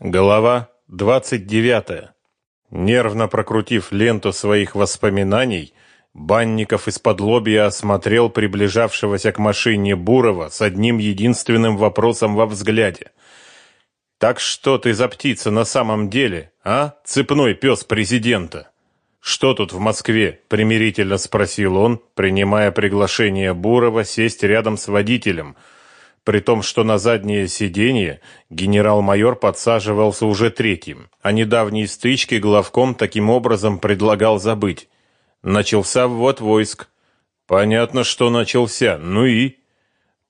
Глава 29. Нервно прокрутив ленту своих воспоминаний, Банников из-под лобья осмотрел приближавшегося к машине Бурова с одним единственным вопросом во взгляде. «Так что ты за птица на самом деле, а, цепной пес президента?» «Что тут в Москве?» — примирительно спросил он, принимая приглашение Бурова сесть рядом с водителем — при том, что на заднее сиденье генерал-майор подсаживался уже третьим, а недавние стычки главком таким образом предлагал забыть. Начался ввод войск. Понятно, что начался. Ну и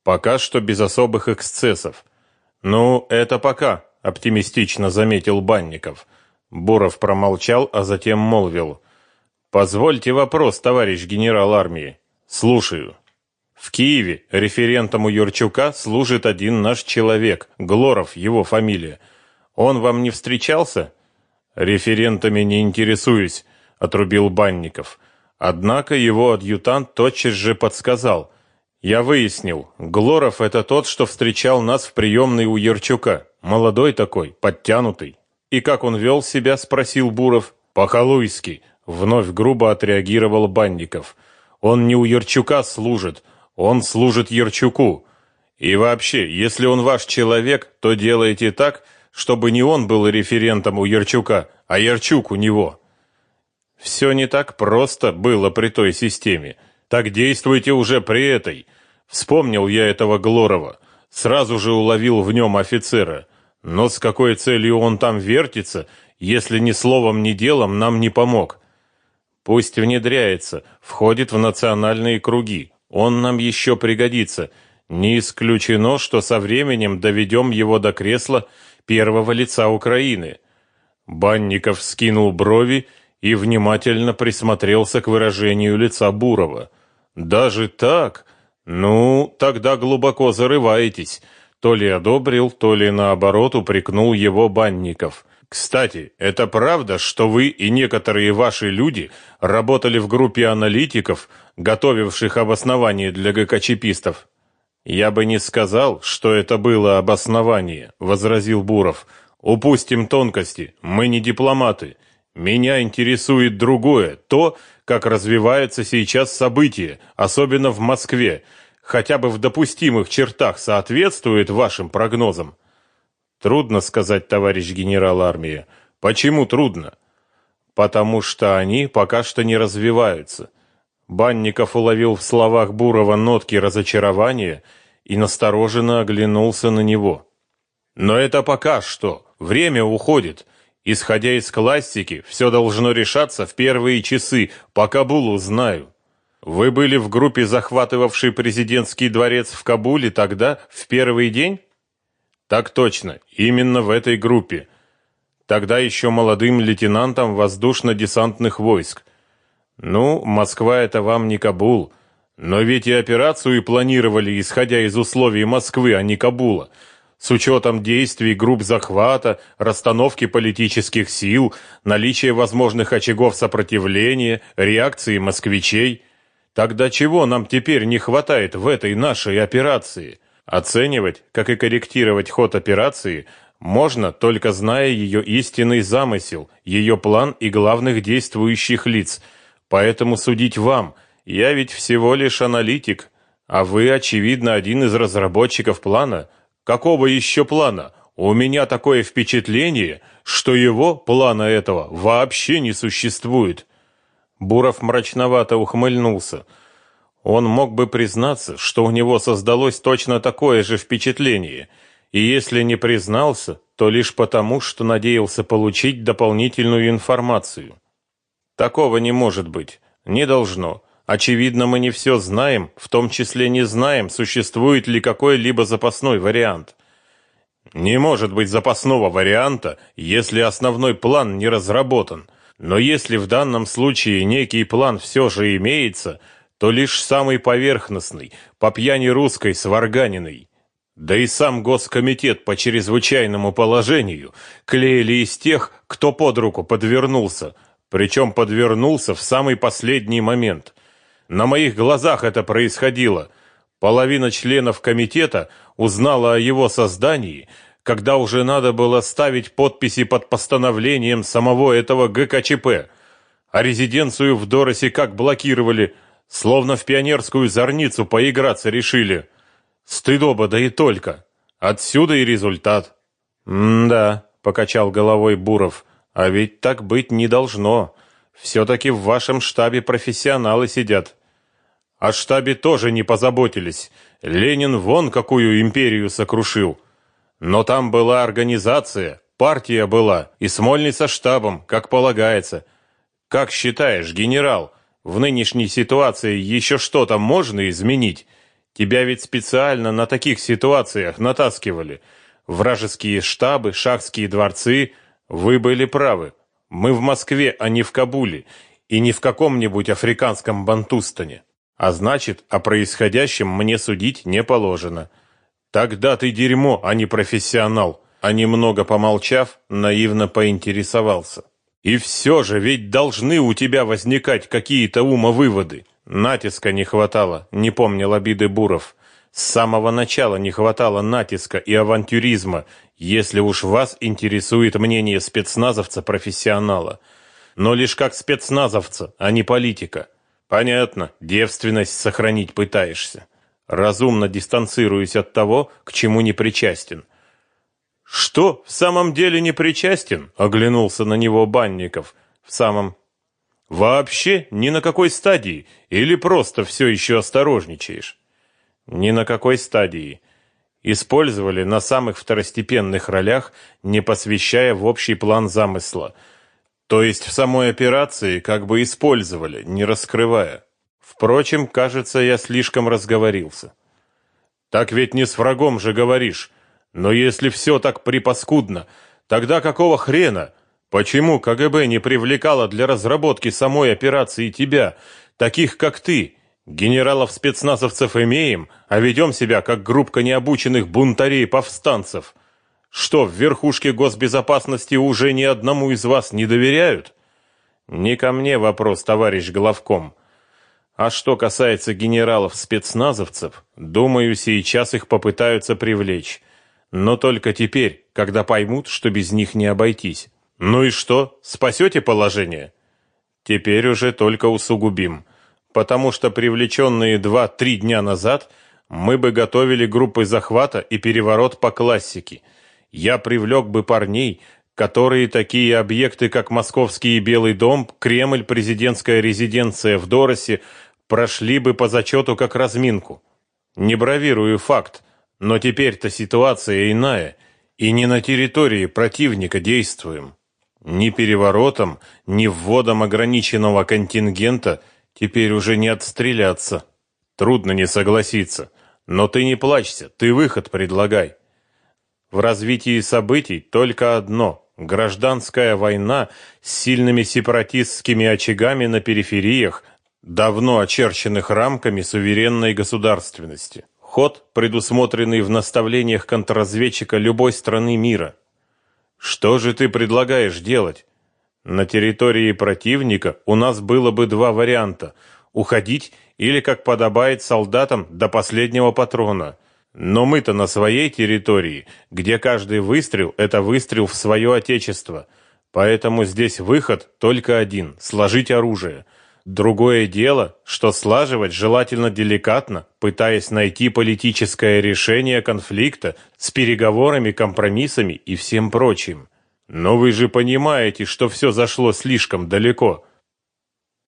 пока что без особых эксцессов. Ну, это пока, оптимистично заметил Банников. Буров промолчал, а затем молвил: "Позвольте вопрос, товарищ генерал армии. Слушаю". В Киеве референтом у Юрчука служит один наш человек, Глоров его фамилия. Он вам не встречался? Референтами не интересуюсь, отрубил Банников. Однако его адъютант тотчас же подсказал. Я выяснил, Глоров это тот, что встречал нас в приемной у Юрчука. Молодой такой, подтянутый. И как он вел себя, спросил Буров. По-халуйски, вновь грубо отреагировал Банников. Он не у Юрчука служит, он служит Ерчуку. И вообще, если он ваш человек, то делайте так, чтобы не он был референтом у Ерчука, а Ерчук у него. Все не так просто было при той системе. Так действуйте уже при этой. Вспомнил я этого Глорова. Сразу же уловил в нем офицера. Но с какой целью он там вертится, если ни словом, ни делом нам не помог? Пусть внедряется, входит в национальные круги. Он нам еще пригодится. Не исключено, что со временем доведем его до кресла первого лица Украины. Банников скинул брови и внимательно присмотрелся к выражению лица Бурова. Даже так? Ну, тогда глубоко зарываетесь. То ли одобрил, то ли наоборот упрекнул его Банников. Кстати, это правда, что вы и некоторые ваши люди работали в группе аналитиков, готовивших обоснование для ГКЧПистов? Я бы не сказал, что это было обоснование, возразил Буров. Упустим тонкости. Мы не дипломаты. Меня интересует другое, то, как развиваются сейчас события, особенно в Москве, хотя бы в допустимых чертах соответствует вашим прогнозам. Трудно сказать, товарищ генерал армии. Почему трудно? Потому что они пока что не развиваются. Банников уловил в словах Бурова нотки разочарования и настороженно оглянулся на него. Но это пока что. Время уходит. Исходя из классики, все должно решаться в первые часы, по Кабулу знаю. Вы были в группе, захватывавшей президентский дворец в Кабуле тогда, в первый день? Так точно, именно в этой группе. Тогда еще молодым лейтенантом воздушно-десантных войск. Ну, Москва это вам не Кабул, но ведь и операцию планировали, исходя из условий Москвы, а не Кабула. С учетом действий групп захвата, расстановки политических сил, наличия возможных очагов сопротивления, реакции москвичей. Тогда чего нам теперь не хватает в этой нашей операции? Оценивать, как и корректировать ход операции, можно только зная ее истинный замысел, ее план и главных действующих лиц. Поэтому судить вам. Я ведь всего лишь аналитик, а вы, очевидно, один из разработчиков плана. Какого еще плана? У меня такое впечатление, что его, плана этого, вообще не существует. Буров мрачновато ухмыльнулся. Он мог бы признаться, что у него создалось точно такое же впечатление, и если не признался, то лишь потому, что надеялся получить дополнительную информацию. Такого не может быть, не должно. Очевидно, мы не все знаем, в том числе не знаем, существует ли какой-либо запасной вариант. Не может быть запасного варианта, если основной план не разработан. Но если в данном случае некий план все же имеется – то лишь самый поверхностный, по пьяни русской сварганиной. Да и сам Госкомитет по чрезвычайному положению клеили из тех, кто под руку подвернулся, причем подвернулся в самый последний момент. На моих глазах это происходило. Половина членов комитета узнала о его создании, когда уже надо было ставить подписи под постановлением самого этого ГКЧП. А резиденцию в Доросе как блокировали, словно в пионерскую зорницу поиграться решили. Стыдоба, да и только. Отсюда и результат. «М-да», — покачал головой Буров, — «а ведь так быть не должно. Все-таки в вашем штабе профессионалы сидят». О штабе тоже не позаботились. Ленин вон какую империю сокрушил. Но там была организация, партия была, и Смольный со штабом, как полагается. Как считаешь, генерал, в нынешней ситуации еще что-то можно изменить? Тебя ведь специально на таких ситуациях натаскивали. Вражеские штабы, шахские дворцы. Вы были правы. Мы в Москве, а не в Кабуле, и не в каком-нибудь африканском Бантустане. А значит, о происходящем мне судить не положено. Тогда ты дерьмо, а не профессионал. А немного помолчав, наивно поинтересовался. И все же ведь должны у тебя возникать какие-то умовыводы. Натиска не хватало, не помнил обиды Буров. С самого начала не хватало натиска и авантюризма, если уж вас интересует мнение спецназовца-профессионала. Но лишь как спецназовца, а не политика. Понятно, девственность сохранить пытаешься. Разумно дистанцируюсь от того, к чему не причастен. Что, в самом деле не причастен? Оглянулся на него Банников. В самом Вообще ни на какой стадии или просто все еще осторожничаешь? Ни на какой стадии. Использовали на самых второстепенных ролях, не посвящая в общий план замысла – то есть в самой операции как бы использовали, не раскрывая. Впрочем, кажется, я слишком разговорился. Так ведь не с врагом же говоришь. Но если все так припаскудно, тогда какого хрена? Почему КГБ не привлекало для разработки самой операции тебя, таких как ты? Генералов-спецназовцев имеем, а ведем себя как группка необученных бунтарей-повстанцев. Что, в верхушке госбезопасности уже ни одному из вас не доверяют? Не ко мне вопрос, товарищ главком. А что касается генералов-спецназовцев, думаю, сейчас их попытаются привлечь. Но только теперь, когда поймут, что без них не обойтись. Ну и что, спасете положение? Теперь уже только усугубим. Потому что привлеченные два-три дня назад мы бы готовили группы захвата и переворот по классике – я привлек бы парней, которые такие объекты, как Московский Белый дом, Кремль, президентская резиденция в Доросе, прошли бы по зачету как разминку. Не бравирую факт, но теперь-то ситуация иная, и не на территории противника действуем. Ни переворотом, ни вводом ограниченного контингента теперь уже не отстреляться. Трудно не согласиться. Но ты не плачься, ты выход предлагай. В развитии событий только одно – гражданская война с сильными сепаратистскими очагами на перифериях, давно очерченных рамками суверенной государственности. Ход, предусмотренный в наставлениях контрразведчика любой страны мира. Что же ты предлагаешь делать? На территории противника у нас было бы два варианта – уходить или, как подобает солдатам, до последнего патрона – но мы-то на своей территории, где каждый выстрел – это выстрел в свое отечество. Поэтому здесь выход только один – сложить оружие. Другое дело, что слаживать желательно деликатно, пытаясь найти политическое решение конфликта с переговорами, компромиссами и всем прочим. Но вы же понимаете, что все зашло слишком далеко –